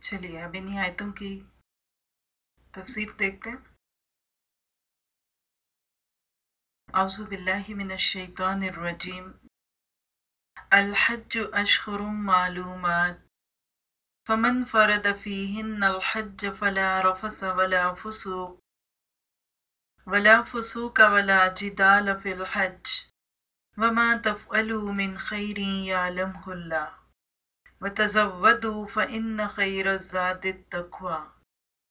چلیے اب انہیں آیتوں کی تفسیر دیکھتے ہیں۔ اعوذ باللہ من الشیطان الرجیم۔ الحج اشخر معلومات۔ فمن فرد فيهن الحج فلا رفس ولا فسوق۔ ولا فسوق ولا جدال في الحج۔ وما تفعلوا من خير يعلمه الله وتزودوا فإن خير الزاد التقوى.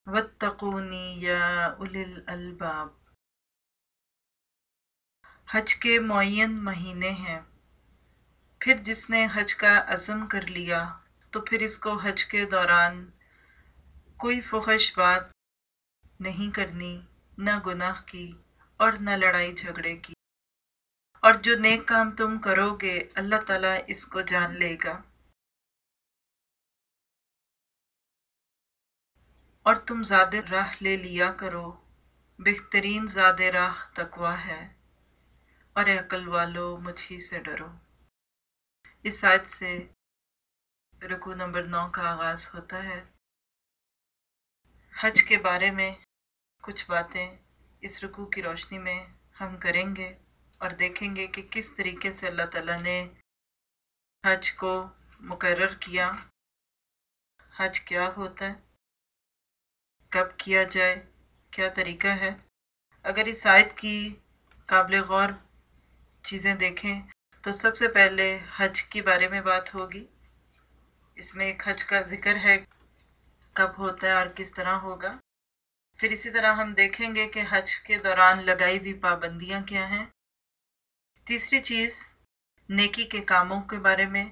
واتقوني يا أولي الألباب. حج کے معین مہینے ہیں۔ پھر جس نے حج کا عزم کر لیا، تو پھر اس کو حج کے دوران کوئی فخش بات نہیں کرنی، نہ گناہ کی اور نہ لڑائی جھگڑے کی۔ اور جو نیک کام تم کرو گے، اللہ تعالیٰ اس کو جان لے گا۔ اور تم زیادہ راہ لے لیا کرو۔ بہترین زیادہ راہ تکوا ہے۔ اور عقل والو، مجھ ہی سے ڈرو۔ اس آیت سے رکو نمبر نو کا آغاز ہوتا ہے۔ حج کے بارے میں کچھ باتیں اس رکو کی روشنی میں ہم کریں گے اور دیکھیں گے کہ کس طریقے سے اللہ تعالیٰ نے حج کو مقرر کیا۔ حج کیا ہوتا ہے؟ کب کیا جائے؟ کیا طریقہ ہے؟ اگر اس آیت کی قابل غور چیزیں دیکھیں، تو سب سے پہلے حج کے بارے میں بات ہوگی۔ اس میں ایک حج کا ذکر ہے، کب ہوتا ہے اور کس طرح ہوگا۔ پھر اسی طرح ہم دیکھیں گے کہ حج کے دوران لگائی ہوئی پابندیاں کیا ہیں۔ تیسری چیز، نیکی کے کاموں کے بارے میں۔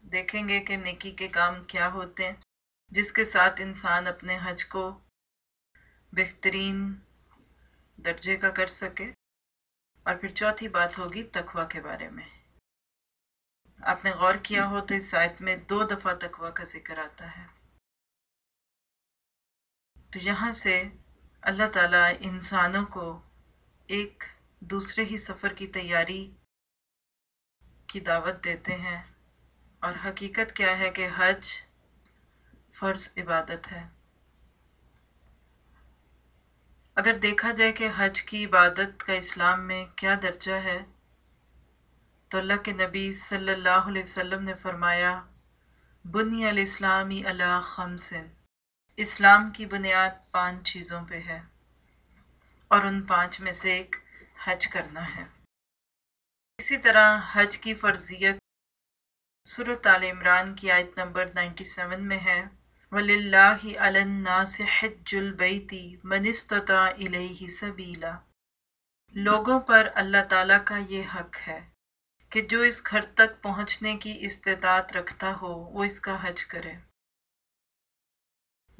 دیکھیں گے کہ نیکی کے کام کیا ہوتے ہیں۔ جس کے ساتھ انسان اپنے حج کو بہترین درجے کا کر سکے۔ اور پھر چوتھی بات ہوگی تقوا کے بارے میں۔ آپ نے غور کیا ہو تو اس آیت میں دو دفعہ تقوی کا ذکر آتا ہے۔ تو یہاں سے اللہ تعالیٰ انسانوں کو ایک دوسرے ہی سفر کی تیاری کی دعوت دیتے ہیں۔ اور حقیقت کیا ہے کہ حج فرض عبادت ہے۔ اگر دیکھا جائے کہ حج کی عبادت کا اسلام میں کیا درجہ ہے، تو اللہ کے نبی صلی اللہ علیہ وسلم نے فرمایا، بنی الاسلامی اللہ خمسن اسلام کی بنیاد پانچ چیزوں پہ ہے اور ان پانچ میں سے ایک حج کرنا ہے۔ اسی طرح حج کی فرضیت صورت عال عمران کی آیت نمبر 97 میں ہے۔ وَلِلَّهِ عَلَى النَّاسِ حِجُّ الْبَيْتِ مَنِ اسْتَطَاعَ إِلَيْهِ سَبِيلًا لوگوں پر اللہ تعالیٰ کا یہ حق ہے کہ جو اس گھر تک پہنچنے کی استطاعت رکھتا ہو، وہ اس کا حج کرے۔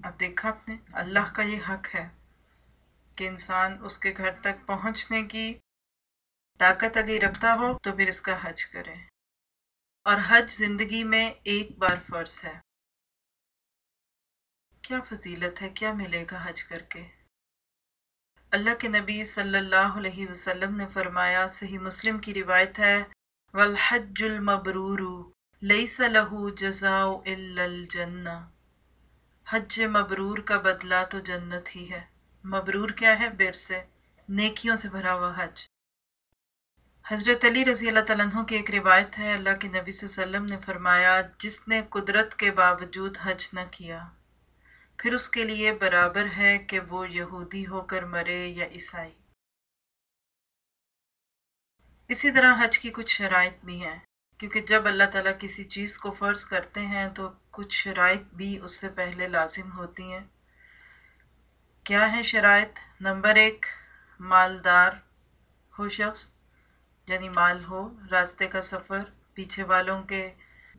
اب دیکھا آپ نے، اللہ کا یہ حق ہے کہ انسان اس کے گھر تک پہنچنے کی طاقت اگر رکھتا ہو، تو پھر اس کا حج کرے۔ اور حج زندگی میں ایک بار فرض ہے۔ کیا فضیلت ہے، کیا ملے گا حج کر کے؟ اللہ کے نبی صلی اللہ علیہ وسلم نے فرمایا، صحیح مسلم کی روایت ہے، والحج المبرور لیس له جزاء الا الجنہ۔ حج مبرور کا بدلہ تو جنت ہی ہے۔ مبرور کیا ہے؟ بیر سے، نیکیوں سے بھرا ہوا حج۔ حضرت علی رضی اللہ تعالیٰ عنہ کی ایک روایت ہے، اللہ کے نبی صلی اللہ علیہ وسلم نے فرمایا، جس نے قدرت کے باوجود حج نہ کیا۔ پھر اس کے لیے برابر ہے کہ وہ یہودی ہو کر مرے یا عیسائی۔ اسی طرح حج کی کچھ شرائط بھی ہیں۔ کیونکہ جب اللہ تعالیٰ کسی چیز کو فرض کرتے ہیں تو کچھ شرائط بھی اس سے پہلے لازم ہوتی ہیں۔ کیا ہے شرائط؟ نمبر ایک، مالدار ہو شخص یعنی مال ہو، راستے کا سفر، پیچھے والوں کے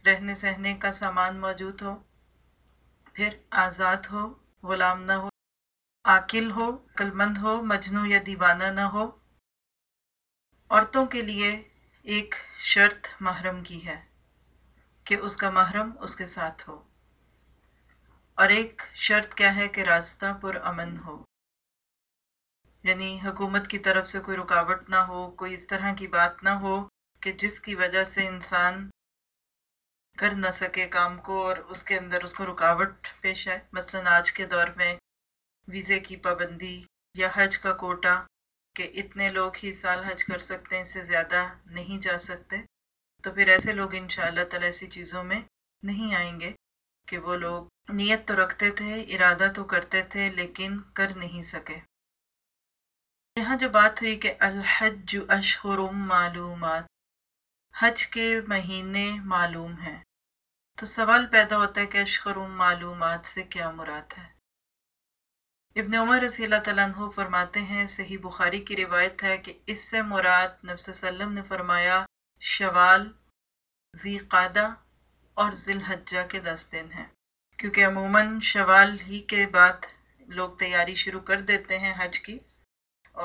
رہنے سہنے کا سامان موجود ہو۔ پھر آزاد ہو، غلام نہ ہو، عاقل ہو مند ہو مجنو یا دیوانہ نہ ہو۔ عورتوں کے لیے ایک شرط محرم کی ہے کہ اس کا محرم اس کے ساتھ ہو۔ اور ایک شرط کیا ہے کہ راستہ پر امن ہو۔ یعنی حکومت کی طرف سے کوئی رکاوٹ نہ ہو، کوئی اس طرح کی بات نہ ہو کہ جس کی وجہ سے انسان کر نہ سکے کام کو اور اس کے اندر اس کو رکاوٹ پیش آئے۔ مثلا آج کے دور میں ویزے کی پابندی یا حج کا کوٹا کہ اتنے لوگ ہی سال حج کر سکتے ہیں، اس سے زیادہ نہیں جا سکتے۔ تو پھر ایسے لوگ ان شاء اللہ تعالی ایسی چیزوں میں نہیں آئیں گے کہ وہ لوگ نیت تو رکھتے تھے، ارادہ تو کرتے تھے لیکن کر نہیں سکے۔ یہاں جو بات ہوئی کہ الحج اشہر معلومات، حج کے مہینے معلوم ہیں۔ تو سوال پیدا ہوتا ہے کہ اشہر معلومات سے کیا مراد ہے؟ ابن عمر رضی اللہ تعالیٰ عنہ فرماتے ہیں، صحیح بخاری کی روایت ہے کہ اس سے مراد نبی صلی اللہ علیہ وسلم نے فرمایا، شوال، ذی قادہ اور ذی الحجہ کے دس دن ہیں۔ کیونکہ عموماً شوال ہی کے بعد لوگ تیاری شروع کر دیتے ہیں حج کی،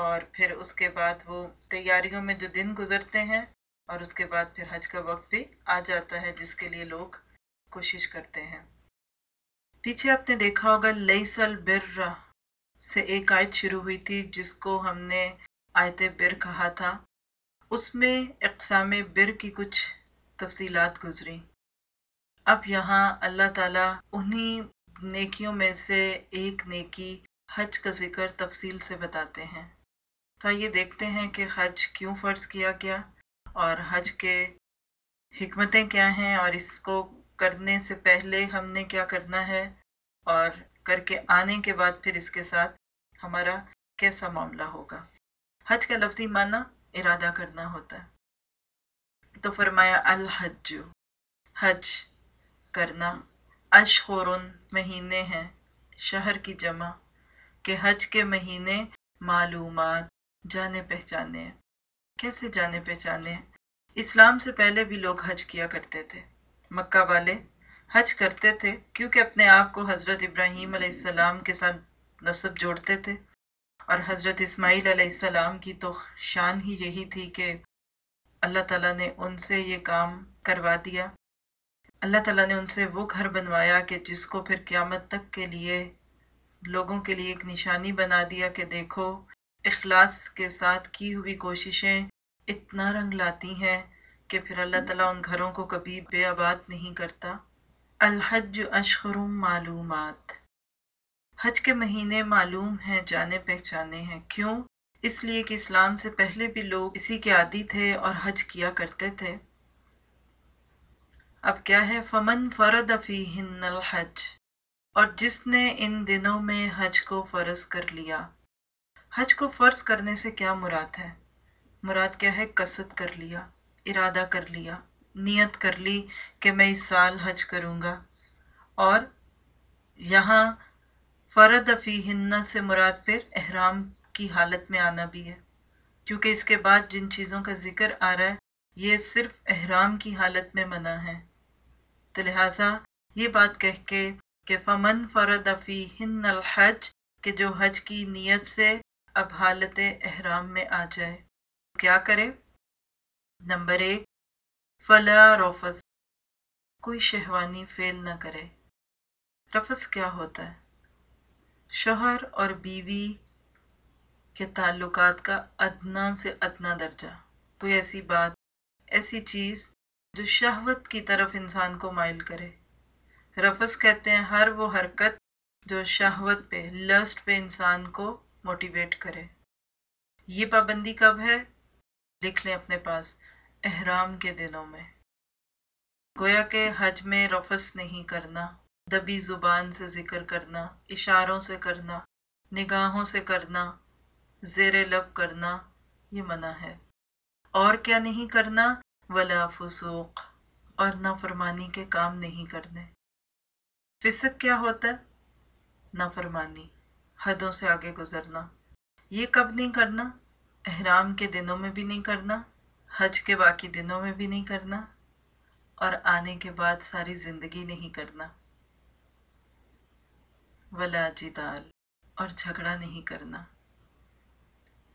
اور پھر اس کے بعد وہ تیاریوں میں جو دن گزرتے ہیں، اور اس کے بعد پھر حج کا وقت بھی آ جاتا ہے، جس کے لیے لوگ کوشش کرتے ہیں۔ پیچھے آپ نے دیکھا ہوگا لئیسل بر سے ایک آیت شروع ہوئی تھی، جس کو ہم نے آیت بر کہا تھا۔ اس میں اقسام بر کی کچھ تفصیلات گزری اب یہاں اللہ تعالیٰ انہی نیکیوں میں سے ایک نیکی حج کا ذکر تفصیل سے بتاتے ہیں۔ تو یہ دیکھتے ہیں کہ حج کیوں فرض کیا گیا اور حج کے حکمتیں کیا ہیں اور اس کو کرنے سے پہلے ہم نے کیا کرنا ہے اور کر کے آنے کے بعد پھر اس کے ساتھ ہمارا کیسا معاملہ ہوگا۔ حج کا لفظی معنی ارادہ کرنا ہوتا ہے۔ تو فرمایا، الحج۔ حج کرنا اشخورن مہینے ہیں، شہر کی جمع، کہ حج کے مہینے معلومات، جانے پہچانے۔ ہیں کیسے جانے پہچانے؟ ہیں اسلام سے پہلے بھی لوگ حج کیا کرتے تھے۔ مکہ والے حج کرتے تھے کیونکہ اپنے آپ کو حضرت ابراہیم علیہ السلام کے ساتھ نصب جوڑتے تھے اور حضرت اسماعیل علیہ السلام کی تو شان ہی یہی تھی کہ اللہ تعالیٰ نے ان سے یہ کام کروا دیا۔ اللہ تعالیٰ نے ان سے وہ گھر بنوایا کہ جس کو پھر قیامت تک کے لیے لوگوں کے لیے ایک نشانی بنا دیا کہ دیکھو اخلاص کے ساتھ کی ہوئی کوششیں اتنا رنگ لاتی ہیں۔ کہ پھر اللہ تعالیٰ ان گھروں کو کبھی بے آباد نہیں کرتا۔ الحج اشہر معلومات۔ حج کے مہینے معلوم ہیں، جانے پہچانے ہیں۔ کیوں؟ اس لیے کہ اسلام سے پہلے بھی لوگ اسی کے عادی تھے اور حج کیا کرتے تھے۔ اب کیا ہے؟ فمن فرد فیہن الحج۔ اور جس نے ان دنوں میں حج کو فرض کر لیا۔ حج کو فرض کرنے سے کیا مراد ہے؟ مراد کیا ہے؟ قصد کر لیا۔ ارادہ کر لیا، نیت کر لی کہ میں اس سال حج کروں گا۔ اور یہاں فرد فی ہن سے مراد پھر احرام کی حالت میں آنا بھی ہے۔ کیونکہ اس کے بعد جن چیزوں کا ذکر آ رہا ہے، یہ صرف احرام کی حالت میں منع ہے۔ تو لہٰذا یہ بات کہہ کے کہ فمن فرد فی ہن الحج، کہ جو حج کی نیت سے اب حالت احرام میں آ جائے کیا کرے؟ نمبر ایک، فلا رفض کوئی شہوانی فیل نہ کرے۔ رفض کیا ہوتا ہے؟ شوہر اور بیوی کے تعلقات کا ادنا سے ادنا درجہ۔ کوئی ایسی بات، ایسی چیز جو شہوت کی طرف انسان کو مائل کرے۔ رفض کہتے ہیں ہر وہ حرکت جو شہوت پہ، لسٹ پہ انسان کو موٹیویٹ کرے۔ یہ پابندی کب ہے؟ لکھ لیں اپنے پاس۔ احرام کے دنوں میں۔ گویا کہ حج میں رفس نہیں کرنا، دبی زبان سے ذکر کرنا، اشاروں سے کرنا، نگاہوں سے کرنا، زیر لب کرنا، یہ منع ہے۔ اور کیا نہیں کرنا؟ ولا فسوق، اور نافرمانی کے کام نہیں کرنے۔ فسق کیا ہوتا ہے؟ نافرمانی، حدوں سے آگے گزرنا۔ یہ کب نہیں کرنا؟ احرام کے دنوں میں بھی نہیں کرنا۔ حج کے باقی دنوں میں بھی نہیں کرنا اور آنے کے بعد ساری زندگی نہیں کرنا۔ ولا جدال اور جھگڑا نہیں کرنا۔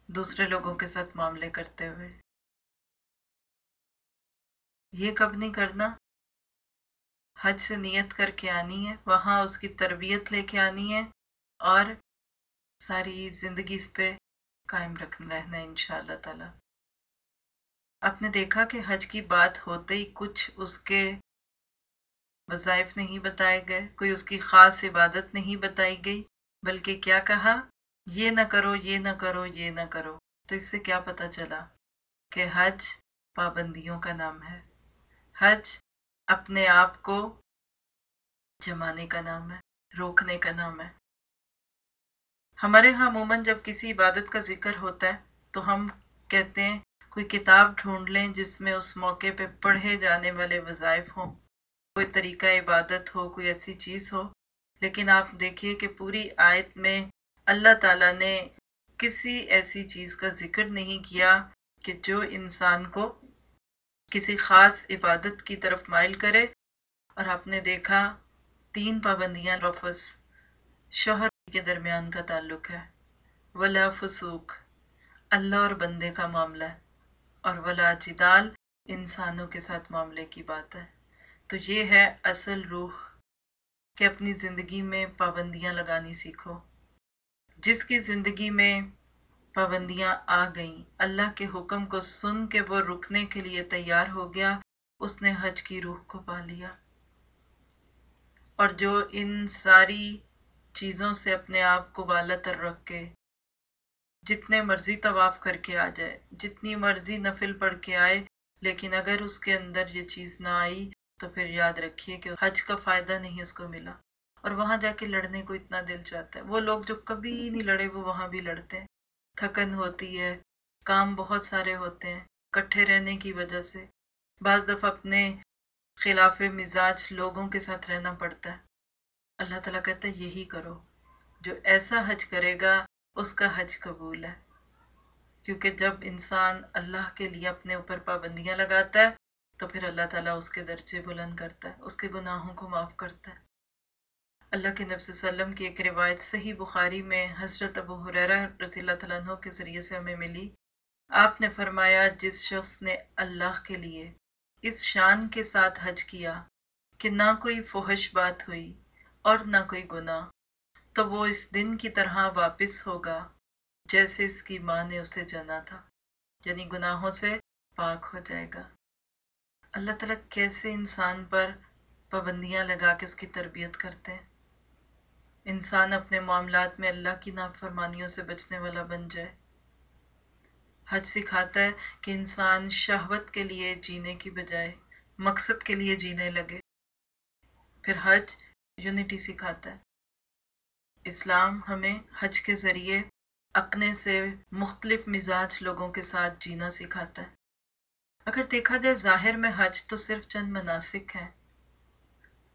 دوسرے لوگوں کے ساتھ معاملے کرتے ہوئے۔ یہ کب نہیں کرنا؟ حج سے نیت کر کے آنی ہے، وہاں اس کی تربیت لے کے آنی ہے اور ساری زندگی اس پہ قائم رکھنا رہنا ہے ان شاء اللہ تعالی۔ آپ نے دیکھا کہ حج کی بات ہوتے ہی کچھ اس کے وظائف نہیں بتائے گئے، کوئی اس کی خاص عبادت نہیں بتائی گئی، بلکہ کیا کہا؟ یہ نہ کرو، یہ نہ کرو، یہ نہ کرو۔ تو اس سے کیا پتا چلا کہ حج پابندیوں کا نام ہے۔ حج اپنے آپ کو جمانے کا نام ہے، روکنے کا نام ہے۔ ہمارے ہاں عموماً جب کسی عبادت کا ذکر ہوتا ہے تو ہم کہتے ہیں کوئی کتاب ڈھونڈ لیں جس میں اس موقع پہ پڑھے جانے والے وظائف ہوں۔ کوئی طریقہ عبادت ہو، کوئی ایسی چیز ہو۔ لیکن آپ دیکھیے کہ پوری آیت میں اللہ تعالیٰ نے کسی ایسی چیز کا ذکر نہیں کیا کہ جو انسان کو کسی خاص عبادت کی طرف مائل کرے۔ اور آپ نے دیکھا تین پابندیاں رفس شوہر کے درمیان کا تعلق ہے۔ ولا فسوق، اللہ اور بندے کا معاملہ ہے۔ اور ولا جدال انسانوں کے ساتھ معاملے کی بات ہے۔ تو یہ ہے اصل روح کہ اپنی زندگی میں پابندیاں لگانی سیکھو۔ جس کی زندگی میں پابندیاں آ گئیں، اللہ کے حکم کو سن کے وہ رکنے کے لیے تیار ہو گیا، اس نے حج کی روح کو پا لیا۔ اور جو ان ساری چیزوں سے اپنے آپ کو بالا تر رکھ کے جتنے مرضی طواف کر کے آ جائے، جتنی مرضی نفل پڑھ کے آئے، لیکن اگر اس کے اندر یہ چیز نہ آئی تو پھر یاد رکھیے کہ حج کا فائدہ نہیں اس کو ملا۔ اور وہاں جا کے لڑنے کو اتنا دل چاہتا ہے۔ وہ لوگ جو کبھی نہیں لڑے، وہ وہاں بھی لڑتے ہیں۔ تھکن ہوتی ہے، کام بہت سارے ہوتے ہیں کٹھے رہنے کی وجہ سے۔ بعض دفعہ اپنے خلاف مزاج لوگوں کے ساتھ رہنا پڑتا ہے۔ اللہ تعالیٰ کہتا ہے، یہی کرو۔ جو ایسا حج کرے گا اس کا حج قبول ہے۔ کیونکہ جب انسان اللہ کے لیے اپنے اوپر پابندیاں لگاتا ہے، تو پھر اللہ تعالیٰ اس کے درجے بلند کرتا ہے، اس کے گناہوں کو معاف کرتا ہے۔ اللہ کے نبی صلی اللہ علیہ وسلم کی ایک روایت صحیح بخاری میں حضرت ابو حریرہ رضی اللہ تعالیٰ عنہ کے ذریعے سے ہمیں ملی۔ آپ نے فرمایا، جس شخص نے اللہ کے لیے اس شان کے ساتھ حج کیا، کہ نہ کوئی فحش بات ہوئی اور نہ کوئی گناہ۔ تو وہ اس دن کی طرح واپس ہوگا جیسے اس کی ماں نے اسے جنا تھا یعنی گناہوں سے پاک ہو جائے گا۔ اللہ تعالیٰ کیسے انسان پر پابندیاں لگا کے اس کی تربیت کرتے ہیں؟ انسان اپنے معاملات میں اللہ کی نافرمانیوں سے بچنے والا بن جائے۔ حج سکھاتا ہے کہ انسان شہوت کے لیے جینے کی بجائے مقصد کے لیے جینے لگے۔ پھر حج یونٹی سکھاتا ہے۔ اسلام ہمیں حج کے ذریعے اپنے سے مختلف مزاج لوگوں کے ساتھ جینا سکھاتا ہے۔ اگر دیکھا جائے ظاہر میں حج تو صرف چند مناسک ہیں،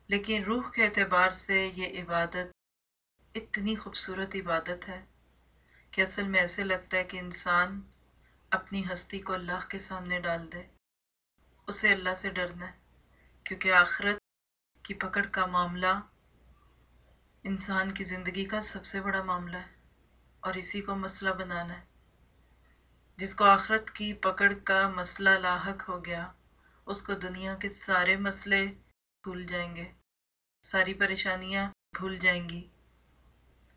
لیکن روح کے اعتبار سے یہ عبادت اتنی خوبصورت عبادت ہے کہ اصل میں ایسے لگتا ہے کہ انسان اپنی ہستی کو اللہ کے سامنے ڈال دے۔ اسے اللہ سے ڈرنا ہے، کیونکہ آخرت کی پکڑ کا معاملہ انسان کی زندگی کا سب سے بڑا معاملہ ہے اور اسی کو مسئلہ بنانا ہے۔ جس کو آخرت کی پکڑ کا مسئلہ لاحق ہو گیا، اس کو دنیا کے سارے مسئلے بھول جائیں گے، ساری پریشانیاں بھول جائیں گی۔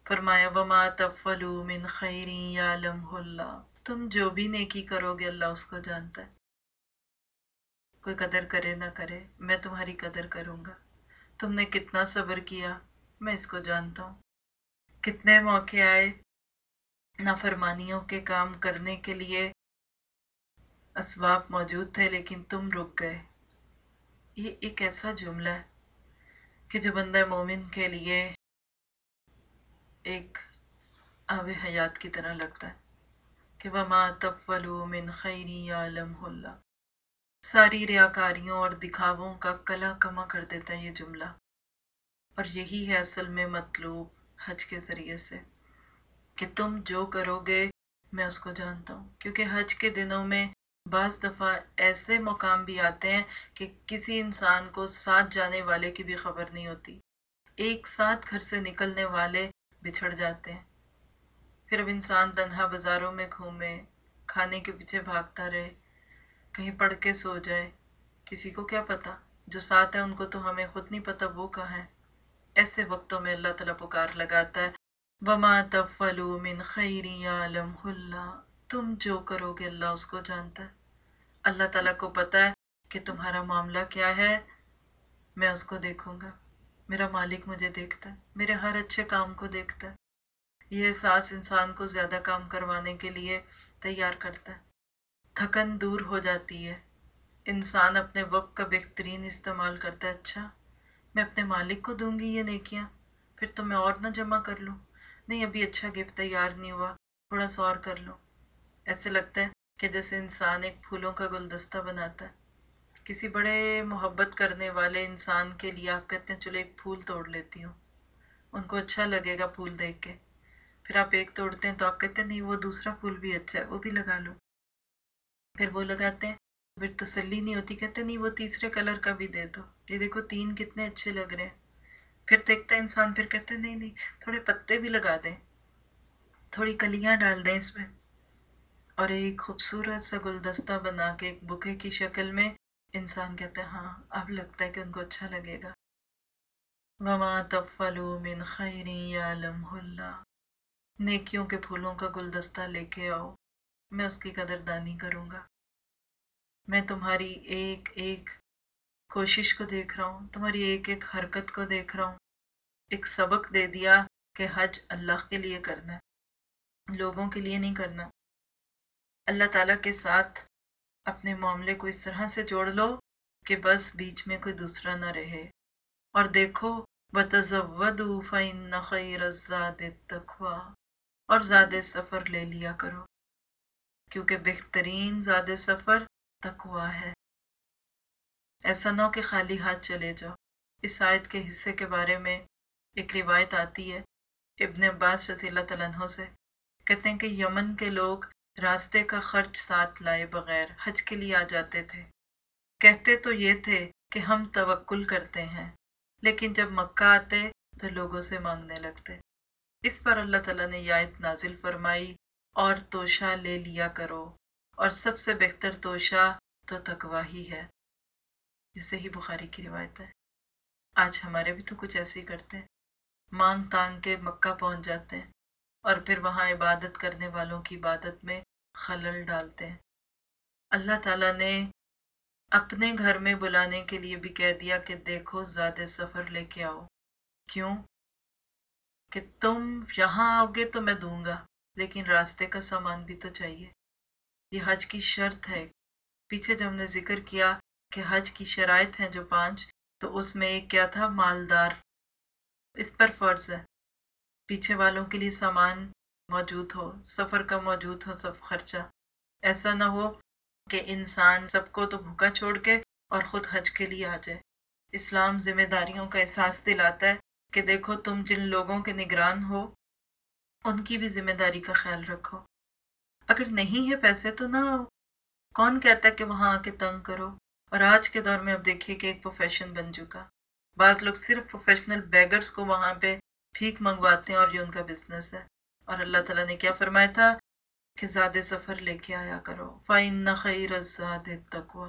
فرمایا، وما تفلو من خیری یا اللہ تم جو بھی نیکی کرو گے، اللہ اس کو جانتا ہے۔ کوئی قدر کرے نہ کرے، میں تمہاری قدر کروں گا۔ تم نے کتنا صبر کیا میں اس کو جانتا ہوں۔ کتنے موقع آئے نافرمانیوں کے کام کرنے کے لیے۔ اسباب موجود تھے لیکن تم رک گئے۔ یہ ایک ایسا جملہ ہے کہ جو بندہ مومن کے لیے ایک آب حیات کی طرح لگتا ہے کہ وما تفلو من خیری عالم اللہ ساری ریاکاریوں اور دکھاووں کا کلا کما کر دیتا ہے یہ جملہ۔ اور یہی ہے اصل میں مطلوب حج کے ذریعے سے کہ تم جو کرو گے میں اس کو جانتا ہوں۔ کیونکہ حج کے دنوں میں بعض دفعہ ایسے مقام بھی آتے ہیں کہ کسی انسان کو ساتھ جانے والے کی بھی خبر نہیں ہوتی۔ ایک ساتھ گھر سے نکلنے والے بچھڑ جاتے ہیں۔ پھر اب انسان تنہا بازاروں میں گھومے، کھانے کے پیچھے بھاگتا رہے، کہیں پڑھ کے سو جائے، کسی کو کیا پتا؟ جو ساتھ ہے ان کو تو ہمیں خود نہیں پتا وہ کہاں ہے ایسے وقتوں میں اللہ تعالیٰ پکار لگاتا ہے، وما تفلو من خیری عالم اللہ تم جو کرو گے اللہ اس کو جانتا ہے۔ اللہ تعالیٰ کو پتا ہے کہ تمہارا معاملہ کیا ہے۔ میں اس کو دیکھوں گا۔ میرا مالک مجھے دیکھتا ہے۔ میرے ہر اچھے کام کو دیکھتا ہے۔ یہ احساس انسان کو زیادہ کام کروانے کے لیے تیار کرتا ہے۔ تھکن دور ہو جاتی ہے۔ انسان اپنے وقت کا بہترین استعمال کرتا ہے۔ اچھا۔ میں اپنے مالک کو دوں گی یہ نیکیاں؟ پھر تو میں اور نہ جمع کر لوں۔ نہیں، ابھی اچھا گفٹ تیار نہیں ہوا، تھوڑا سا اور کر لوں۔ ایسے لگتا ہے کہ جیسے انسان ایک پھولوں کا گلدستہ بناتا ہے۔ کسی بڑے محبت کرنے والے انسان کے لیے آپ کہتے ہیں، چلو ایک پھول توڑ لیتی ہوں۔ ان کو اچھا لگے گا پھول دیکھ کے۔ پھر آپ ایک توڑتے ہیں تو آپ کہتے ہیں، نہیں، وہ دوسرا پھول بھی اچھا ہے، وہ بھی لگا لو پھر وہ لگاتے ہیں پھر تسلی نہیں ہوتی، کہتے نہیں، وہ تیسرے کلر کا بھی دے دو۔ یہ دیکھو، تین کتنے اچھے لگ رہے ہیں۔ پھر دیکھتا ہے انسان، پھر کہتے ہیں نہیں نہیں، تھوڑے پتے بھی لگا دیں۔ تھوڑی کلیاں ڈال دیں اس میں۔ اور ایک خوبصورت سا گلدستہ بنا کے، ایک بکے کی شکل میں انسان کہتا ہے ہاں اب لگتا ہے کہ ان کو اچھا لگے گا۔ وما تفلو من خیری اللہ نیکیوں کے پھولوں کا گلدستہ لے کے آؤ۔ میں اس کی قدر دانی کروں گا۔ میں تمہاری ایک ایک کوشش کو دیکھ رہا ہوں، تمہاری ایک ایک حرکت کو دیکھ رہا ہوں۔ ایک سبق دے دیا کہ حج اللہ کے لیے کرنا ہے، لوگوں کے لیے نہیں کرنا۔ اللہ تعالیٰ کے ساتھ اپنے معاملے کو اس طرح سے جوڑ لو کہ بس بیچ میں کوئی دوسرا نہ رہے۔ اور دیکھو بتزودوا فإن خیر الزاد التقوی اور زیادہ سفر لے لیا کرو، کیونکہ بہترین زیادہ سفر تقوا ہے۔ ایسا نہ ہو کہ خالی ہاتھ چلے جاؤ۔ اس آیت کے حصے کے بارے میں ایک روایت آتی ہے ابن عباس رضی اللہ تعالیٰ عنہ سے۔ کہتے ہیں کہ یمن کے لوگ راستے کا خرچ ساتھ لائے بغیر حج کے لیے آ جاتے تھے۔ کہتے تو یہ تھے کہ ہم توکل کرتے ہیں، لیکن جب مکہ آتے تو لوگوں سے مانگنے لگتے۔ اس پر اللہ تعالیٰ نے یہ آیت نازل فرمائی اور توشہ لے لیا کرو۔ اور سب سے بہتر توشہ تو تقوا ہی ہے، جسے ہی بخاری کی روایت ہے۔ آج ہمارے بھی تو کچھ ایسے ہی کرتے ہیں۔ مانگ تانگ کے مکہ پہنچ جاتے ہیں اور پھر وہاں عبادت کرنے والوں کی عبادت میں خلل ڈالتے ہیں۔ اللہ تعالیٰ نے اپنے گھر میں بلانے کے لیے بھی کہہ دیا کہ دیکھو زیادہ سفر لے کے آؤ۔ کیوں؟ کہ تم یہاں آؤ گے تو میں دوں گا، لیکن راستے کا سامان بھی تو چاہیے۔ یہ حج کی شرط ہے۔ پیچھے جب ہم نے ذکر کیا کہ حج کی شرائط ہیں جو پانچ، تو اس میں ایک کیا تھا؟ مالدار۔ اس پر فرض ہے۔ پیچھے والوں کے لیے سامان موجود ہو، سفر کا موجود ہو، سب خرچہ۔ ایسا نہ ہو کہ انسان سب کو تو بھوکا چھوڑ کے اور خود حج کے لیے آ جائے۔ اسلام ذمہ داریوں کا احساس دلاتا ہے کہ دیکھو تم جن لوگوں کے نگران ہو، ان کی بھی ذمہ داری کا خیال رکھو۔ اگر نہیں ہے پیسے تو نہ آؤ۔ کون کہتا ہے کہ وہاں آ کے تنگ کرو؟ اور آج کے دور میں اب دیکھیے کہ ایک پروفیشن بن چکا۔ بعض لوگ صرف پروفیشنل بیگرز کو وہاں پہ پھیک منگواتے ہیں اور یہ ان کا بزنس ہے۔ اور اللہ تعالیٰ نے کیا فرمایا تھا؟ کہ زیادہ سفر لے کے آیا کرو۔ فائن خیر تقوا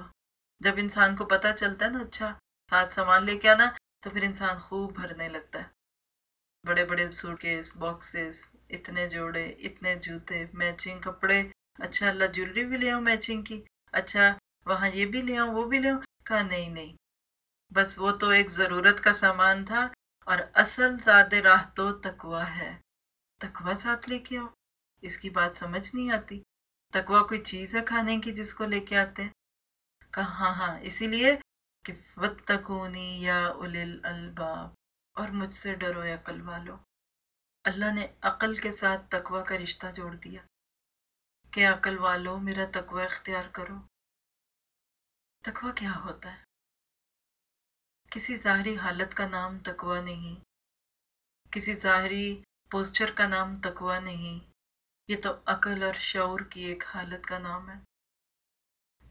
جب انسان کو پتہ چلتا ہے نا اچھا ساتھ سامان لے کے آنا تو پھر انسان خوب بھرنے لگتا ہے۔ بڑے بڑے سوٹ کیس باکسز اتنے جوڑے اتنے جوتے میچنگ کپڑے اچھا اللہ جویلری بھی لے آؤ میچنگ کی اچھا وہاں یہ بھی لے آؤ وہ بھی لے آؤ کہا نہیں نہیں بس وہ تو ایک ضرورت کا سامان تھا اور اصل زیادہ راہ تو تکوا ہے تکوا ساتھ لے کے آؤ اس کی بات سمجھ نہیں آتی تکوا کوئی چیز ہے کھانے کی جس کو لے کے آتے ہیں کہا ہاں ہاں اسی لیے کہ وَتَّقُونِي یا اُلِل الباب اور مجھ سے ڈرو عقل والو۔ اللہ نے عقل کے ساتھ تقوی کا رشتہ جوڑ دیا۔ کہ عقل والو، میرا تقوی اختیار کرو۔ تقوی کیا ہوتا ہے؟ کسی ظاہری حالت کا نام تقوی نہیں۔ کسی ظاہری پوسچر کا نام تقوی نہیں۔ یہ تو عقل اور شعور کی ایک حالت کا نام ہے۔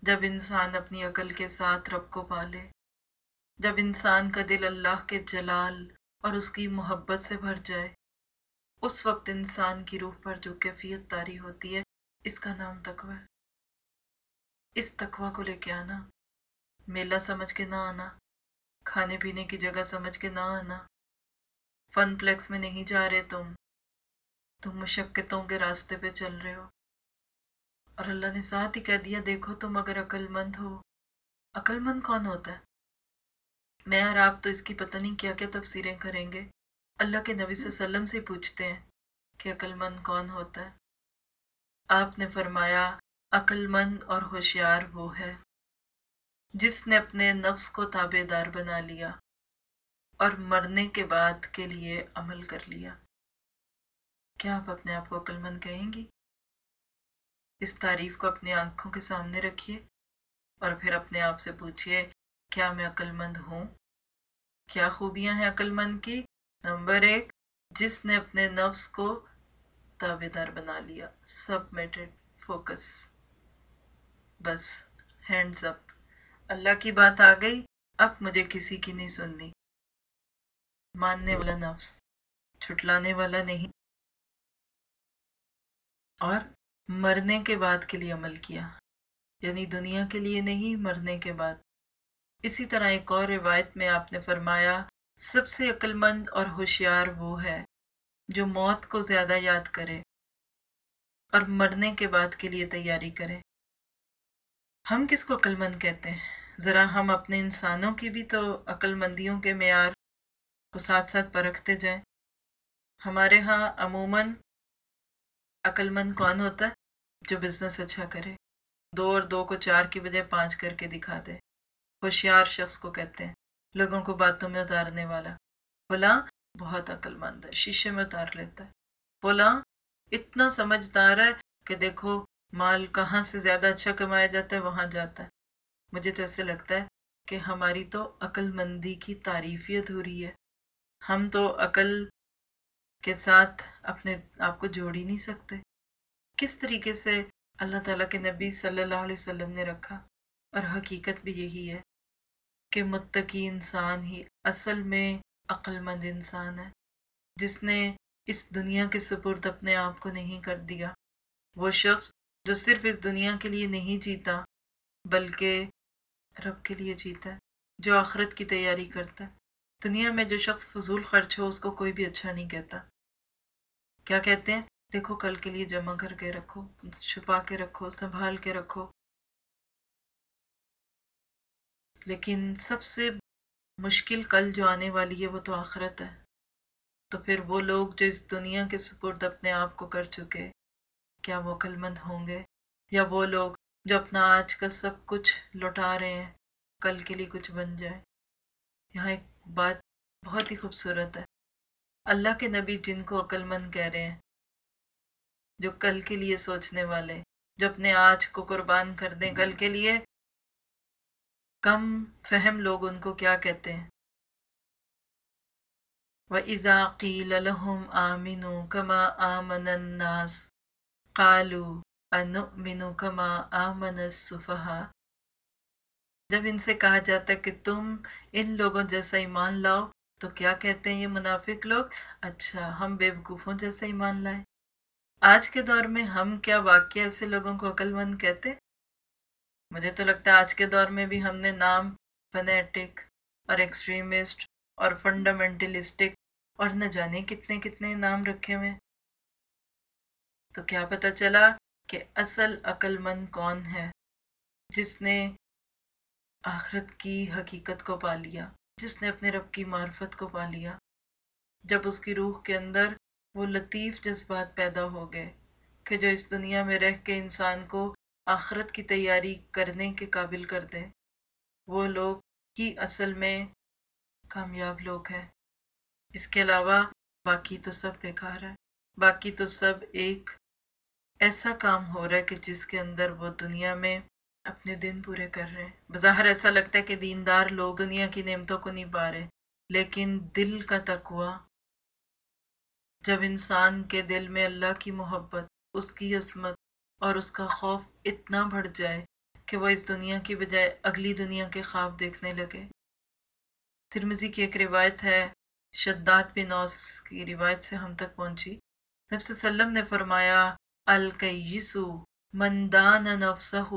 جب انسان اپنی عقل کے ساتھ رب کو پالے، جب انسان کا دل اللہ کے جلال اور اس کی محبت سے بھر جائے۔ اس وقت انسان کی روح پر جو کیفیت تاری ہوتی ہے، اس کا نام تقوی ہے۔ اس تقوی کو لے کے آنا، میلہ سمجھ کے نہ آنا، کھانے پینے کی جگہ سمجھ کے نہ آنا۔ فن پلیکس میں نہیں جا رہے تم۔ تم مشقتوں کے راستے پہ چل رہے ہو۔ اور اللہ نے ساتھ ہی کہہ دیا، دیکھو تم اگر عقل مند ہو۔ عقل مند کون ہوتا ہے؟ میں اور آپ تو اس کی پتہ نہیں کیا کیا تفسیریں کریں گے۔ اللہ کے نبی صلی اللہ علیہ وسلم سے پوچھتے ہیں کہ عقل مند کون ہوتا ہے۔ آپ نے فرمایا عقل مند اور ہوشیار وہ ہے جس نے اپنے نفس کو تابے دار بنا لیا اور مرنے کے بعد کے لیے عمل کر لیا۔ کیا آپ اپنے آپ کو عقل مند کہیں گی؟ اس تعریف کو اپنی آنکھوں کے سامنے رکھیے اور پھر اپنے آپ سے پوچھئے کیا میں عقل مند ہوں؟ کیا خوبیاں ہیں عقل مند کی؟ نمبر ایک، جس نے اپنے نفس کو تابے دار بنا لیا، سبمیٹڈ، فوکس، بس، ہینڈز اپ۔ اللہ کی بات آ گئی، اب مجھے کسی کی نہیں سننی۔ ماننے والا نفس، چھٹلانے والا نہیں۔ اور مرنے کے بعد کے لیے عمل کیا یعنی دنیا کے لیے نہیں، مرنے کے بعد۔ اسی طرح ایک اور روایت میں آپ نے فرمایا، سب سے عقل مند اور ہوشیار وہ ہے جو موت کو زیادہ یاد کرے اور مرنے کے بعد کے لیے تیاری کرے۔ ہم کس کو عقل مند کہتے ہیں؟ ذرا ہم اپنے انسانوں کی بھی تو عقل مندیوں کے معیار کو ساتھ ساتھ پرکھتے جائیں۔ ہمارے ہاں عموماً عقل مند کون ہوتا ہے؟ جو بزنس اچھا کرے۔ دو اور دو کو چار کی بجائے پانچ کر کے دکھا دے۔ ہوشیار شخص کو کہتے ہیں، لوگوں کو باتوں میں اتارنے والا۔ بولا بہت عقل مند ہے، شیشے میں اتار لیتا ہے۔ بولا اتنا سمجھدار ہے کہ دیکھو، مال کہاں سے زیادہ اچھا کمایا جاتا ہے، وہاں جاتا ہے۔ مجھے تو ایسے لگتا ہے کہ ہماری تو عقل مندی کی تعریفیت ہو رہی ہے۔ ہم تو عقل کے ساتھ اپنے آپ کو جوڑ ہی نہیں سکتے۔ کس طریقے سے اللہ تعالیٰ کے نبی صلی اللہ علیہ وسلم نے رکھا؟ اور حقیقت بھی یہی ہے کہ متقی انسان ہی اصل میں عقل مند انسان ہے۔ جس نے اس دنیا کے سپرد اپنے آپ کو نہیں کر دیا۔ وہ شخص جو صرف اس دنیا کے لیے نہیں جیتا، بلکہ رب کے لیے جیتا ہے، جو آخرت کی تیاری کرتا ہے۔ دنیا میں جو شخص فضول خرچ ہو، اس کو کوئی بھی اچھا نہیں کہتا۔ کیا کہتے ہیں؟ دیکھو، کل کے لیے جمع کر کے رکھو، چھپا کے رکھو، سنبھال کے رکھو۔ لیکن سب سے مشکل کل جو آنے والی ہے وہ تو آخرت ہے۔ تو پھر وہ لوگ جو اس دنیا کے سپرد اپنے آپ کو کر چکے، کیا وہ عقل مند ہوں گے؟ یا وہ لوگ جو اپنا آج کا سب کچھ لوٹا رہے ہیں، کل کے لیے کچھ بن جائے؟ یہاں ایک بات بہت ہی خوبصورت ہے۔ اللہ کے نبی جن کو عقل مند کہہ رہے ہیں، جو کل کے لیے سوچنے والے، جو اپنے آج کو قربان کر دیں، کل کے لیے کم فہم لوگ ان کو کیا کہتے ہیں؟ وَإِذَا قِيلَ لَهُمْ آمِنُوا كَمَا آمَنَ النَّاسِ قَالُوا أَنُؤْمِنُ كَمَا آمَنَ السُّفَهَاءُ جب ان سے کہا جاتا ہے کہ تم ان لوگوں جیسا ایمان لاؤ، تو کیا کہتے ہیں یہ منافق لوگ؟ اچھا ہم بے وقوفوں جیسا ایمان لائیں۔ آج کے دور میں ہم کیا واقعی ایسے لوگوں کو عقل مند کہتے مجھے تو لگتا ہے آج کے دور میں بھی ہم نے نام فنیٹک اور ایکسٹریمسٹ اور فنڈامنٹلسٹک اور نہ جانے کتنے کتنے نام رکھے ہوئے تو کیا پتا چلا کہ اصل عقل مند کون ہے جس نے آخرت کی حقیقت کو پا لیا، جس نے اپنے رب کی معرفت کو پا لیا۔ جب اس کی روح کے اندر وہ لطیف جذبات پیدا ہو گئے کہ جو اس دنیا میں رہ کے انسان کو آخرت کی تیاری کرنے کے قابل کر دے وہ لوگ ہی اصل میں کامیاب لوگ ہیں۔ اس کے علاوہ باقی تو سب بیکار ہے باقی تو سب ایک ایسا کام ہو رہا ہے کہ جس کے اندر وہ دنیا میں اپنے دن پورے کر رہے ہیں۔ بظاہر ایسا لگتا ہے کہ دیندار لوگ دنیا کی نعمتوں کو نہیں پا رہے، لیکن دل کا تقوی، جب انسان کے دل میں اللہ کی محبت، اس کی عصمت اور اس کا خوف اتنا بڑھ جائے کہ وہ اس دنیا کی بجائے اگلی دنیا کے خواب دیکھنے لگے۔ ترمزی کی ایک روایت ہے، شداد بن اوس کی روایت سے ہم تک پہنچی۔ نبی صلی اللہ علیہ وسلم نے فرمایا، الکیسو من دان نفسہ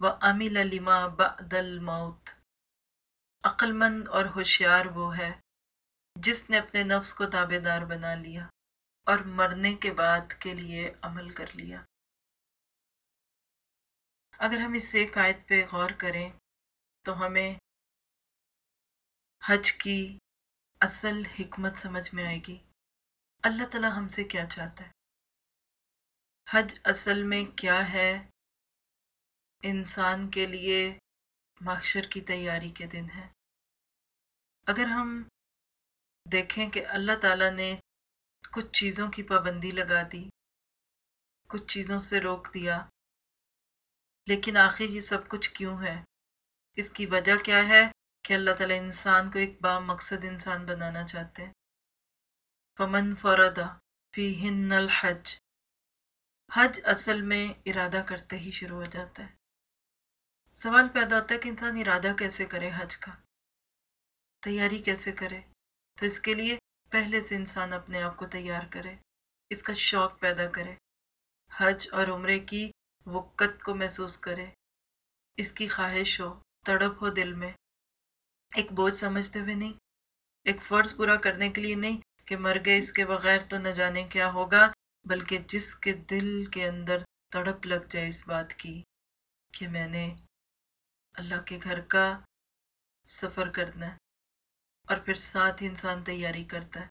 و عمل لما بعد الموت۔ عقل مند اور ہوشیار وہ ہے جس نے اپنے نفس کو تابے دار بنا لیا اور مرنے کے بعد کے لیے عمل کر لیا۔ اگر ہم اس ایک آیت پہ غور کریں تو ہمیں حج کی اصل حکمت سمجھ میں آئے گی۔ اللہ تعالیٰ ہم سے کیا چاہتا ہے؟ حج اصل میں کیا ہے؟ انسان کے لیے معاشر کی تیاری کے دن ہے اگر ہم دیکھیں کہ اللہ تعالیٰ نے کچھ چیزوں کی پابندی لگا دی، کچھ چیزوں سے روک دیا لیکن آخر یہ سب کچھ کیوں ہے؟ اس کی وجہ کیا ہے کہ اللہ تعالیٰ انسان کو ایک با مقصد انسان بنانا چاہتے ہیں؟ فمن فردا فی ہن الحج حج اصل میں ارادہ کرتے ہی شروع ہو جاتا ہے۔ سوال پیدا ہوتا ہے کہ انسان ارادہ کیسے کرے حج کا؟ تیاری کیسے کرے؟ تو اس کے لیے پہلے سے انسان اپنے آپ کو تیار کرے، اس کا شوق پیدا کرے۔ حج اور عمرے کی وقت کو محسوس کرے۔ اس کی خواہش ہو، تڑپ ہو دل میں۔ ایک بوجھ سمجھتے ہوئے نہیں، ایک فرض پورا کرنے کے لیے نہیں کہ مر گئے اس کے بغیر تو نہ جانے کیا ہوگا، بلکہ جس کے دل کے اندر تڑپ لگ جائے اس بات کی کہ میں نے اللہ کے گھر کا سفر کرنا ہے اور پھر ساتھ ہی انسان تیاری کرتا ہے۔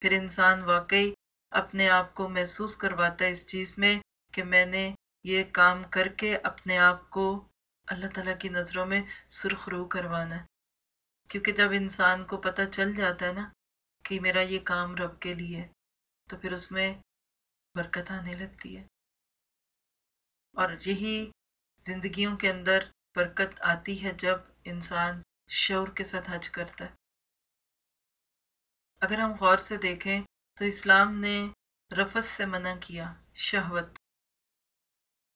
پھر انسان واقعی اپنے آپ کو محسوس کرواتا ہے اس چیز میں کہ میں نے یہ کام کر کے اپنے آپ کو اللہ تعالیٰ کی نظروں میں سرخرو کروانا ہے۔ کیونکہ جب انسان کو پتہ چل جاتا ہے نا کہ میرا یہ کام رب کے لیے تو پھر اس میں برکت آنے لگتی ہے۔ اور یہی زندگیوں کے اندر برکت آتی ہے جب انسان شعور کے ساتھ حج کرتا ہے۔ اگر ہم غور سے دیکھیں تو اسلام نے رفت سے منع کیا، شہوت۔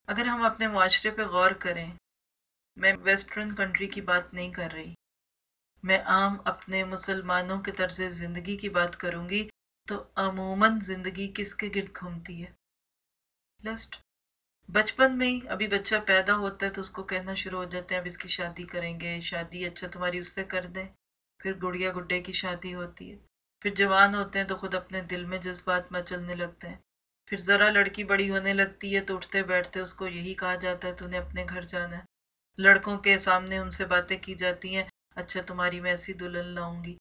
اگر ہم اپنے معاشرے پہ غور کریں، میں ویسٹرن کنٹری کی بات نہیں کر رہی۔ میں عام اپنے مسلمانوں کے طرز زندگی کی بات کروں گی تو عموماً زندگی کس کے گرد گھومتی ہے؟ لسٹ۔ بچپن میں ہی ابھی بچہ پیدا ہوتا ہے تو اس کو کہنا شروع ہو جاتے ہیں، اب اس کی شادی کریں گے، شادی اچھا تمہاری اس سے کر دیں۔ پھر گڑیا گڈے کی شادی ہوتی ہے۔ پھر جوان ہوتے ہیں تو خود اپنے دل میں جذبات مچلنے لگتے ہیں۔ پھر ذرا لڑکی بڑی ہونے لگتی ہے تو اٹھتے بیٹھتے اس کو یہی کہا جاتا ہے تو انہیں اپنے گھر جانا ہے۔ لڑکوں کے سامنے ان سے باتیں کی جاتی ہیں۔ اچھا تمہاری میں ایسی دلہن لاؤں گی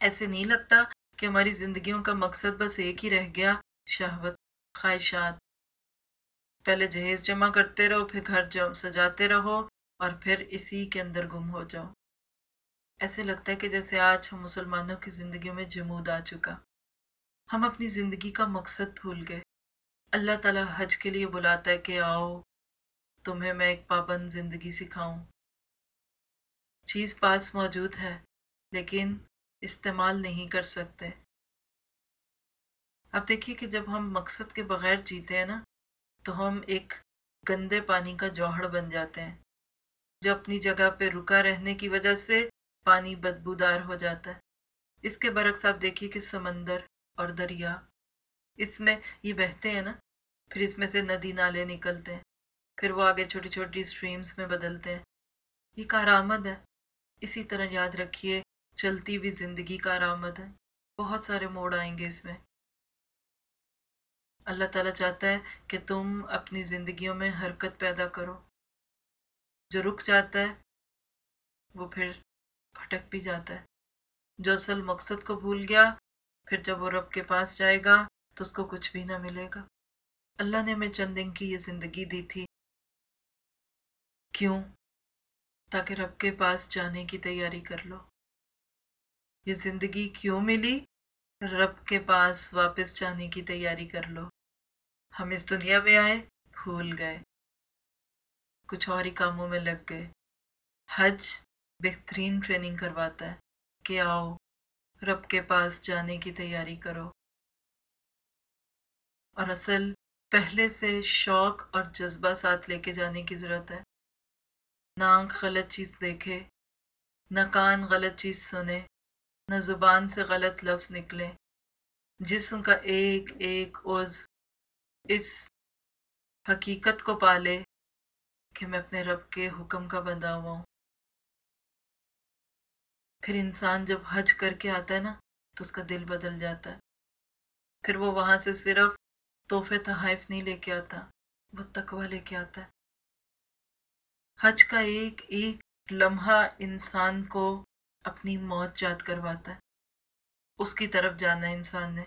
ایسے نہیں لگتا کہ ہماری زندگیوں کا مقصد بس ایک ہی رہ گیا، شہوت، خواہشات۔ پہلے جہیز جمع کرتے رہو، پھر گھر جم، سجاتے رہو اور پھر اسی کے اندر گم ہو جاؤ۔ ایسے لگتا ہے کہ جیسے آج ہم مسلمانوں کی زندگیوں میں جمود آ چکا۔ ہم اپنی زندگی کا مقصد بھول گئے۔ اللہ تعالیٰ حج کے لیے بلاتا ہے کہ آؤ، تمہیں میں ایک پابند زندگی سکھاؤں۔ چیز پاس موجود ہے، لیکن استعمال نہیں کر سکتے۔ اب دیکھیے کہ جب ہم مقصد کے بغیر جیتے ہیں نا، تو ہم ایک گندے پانی کا جوہر بن جاتے ہیں، جو اپنی جگہ پہ رکا رہنے کی وجہ سے پانی بدبودار ہو جاتا ہے۔ اس کے برعکس آپ دیکھیے کہ سمندر اور دریا۔ اس میں یہ بہتے ہیں نا، پھر اس میں سے ندی نالے نکلتے ہیں، پھر وہ آگے چھوٹی چھوٹی اسٹریمز میں بدلتے ہیں۔ یہ کارآمد ہے۔ اسی طرح یاد رکھیے، چلتی ہوئی زندگی کا آرامد ہے۔ بہت سارے موڑ آئیں گے اس میں۔ اللہ تعالیٰ چاہتا ہے کہ تم اپنی زندگیوں میں حرکت پیدا کرو۔ جو رک جاتا ہے، وہ پھر پھٹک بھی جاتا ہے۔ جو اصل مقصد کو بھول گیا پھر جب وہ رب کے پاس جائے گا تو اس کو کچھ بھی نہ ملے گا۔ اللہ نے ہمیں چند دن کی یہ زندگی دی تھی۔ کیوں؟ تاکہ رب کے پاس جانے کی تیاری کر لو۔ یہ زندگی کیوں ملی؟ رب کے پاس واپس جانے کی تیاری کر لو۔ ہم اس دنیا میں آئے، بھول گئے۔ کچھ اور ہی کاموں میں لگ گئے۔ حج بہترین ٹریننگ کرواتا ہے کہ آؤ۔ رب کے پاس جانے کی تیاری کرو۔ اور اصل پہلے سے شوق اور جذبہ ساتھ لے کے جانے کی ضرورت ہے۔ نہ آنکھ غلط چیز دیکھے، نہ کان غلط چیز سنے، نہ زبان سے غلط لفظ نکلے۔ جسم کا ایک ایک عز اس حقیقت کو پالے کہ میں اپنے رب کے حکم کا بندہ ہوا ہوں۔ پھر انسان جب حج کر کے آتا ہے نا، تو اس کا دل بدل جاتا ہے۔ پھر وہ وہاں سے صرف تحفے تحائف نہیں لے کے آتا، وہ تقوی لے کے آتا ہے۔ حج کا ایک ایک لمحہ انسان کو اپنی موت یاد کرواتا ہے۔ اس کی طرف جانا ہے انسان نے۔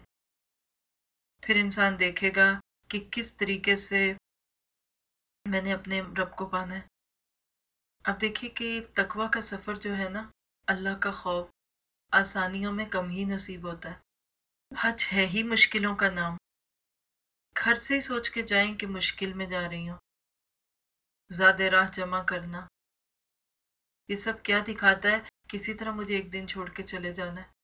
پھر انسان دیکھے گا کہ کس طریقے سے میں نے اپنے رب کو پانا ہے۔ اب دیکھیے کہ تقوا کا سفر جو ہے نا اللہ کا خوف آسانیوں میں کم ہی نصیب ہوتا ہے۔ حج ہے ہی مشکلوں کا نام۔ گھر سے ہی سوچ کے جائیں کہ مشکل میں جا رہی ہوں۔ زیادہ راہ جمع کرنا۔ یہ سب کیا دکھاتا ہے؟ کسی طرح مجھے ایک دن چھوڑ کے چلے جانا ہے۔